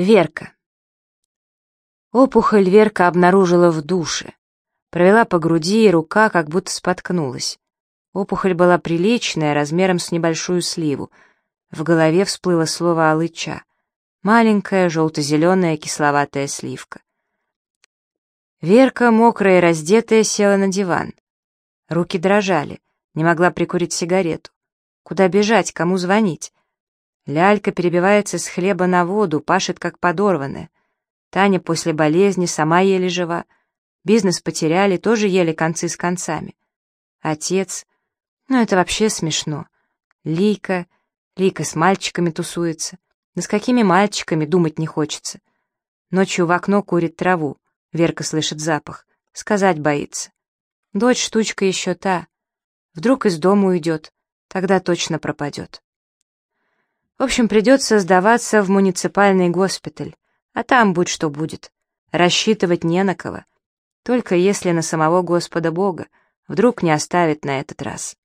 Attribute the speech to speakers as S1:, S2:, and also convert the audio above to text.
S1: Верка. Опухоль Верка обнаружила в душе. Провела по груди, и рука как будто споткнулась. Опухоль была приличная, размером с небольшую сливу. В голове всплыло слово «алыча». Маленькая, желто-зеленая, кисловатая сливка. Верка, мокрая и раздетая, села на диван. Руки дрожали, не могла прикурить сигарету. Куда бежать, кому звонить? Лялька перебивается с хлеба на воду, пашет как подорванная. Таня после болезни сама еле жива. Бизнес потеряли, тоже ели концы с концами. Отец... Ну, это вообще смешно. Лика... Лика с мальчиками тусуется. Да с какими мальчиками, думать не хочется. Ночью в окно курит траву. Верка слышит запах. Сказать боится. Дочь штучка еще та. Вдруг из дома уйдет. Тогда точно пропадет. В общем, придется сдаваться в муниципальный госпиталь, а там будь что будет. Рассчитывать не на кого. Только если на самого Господа Бога, вдруг не оставит на этот раз.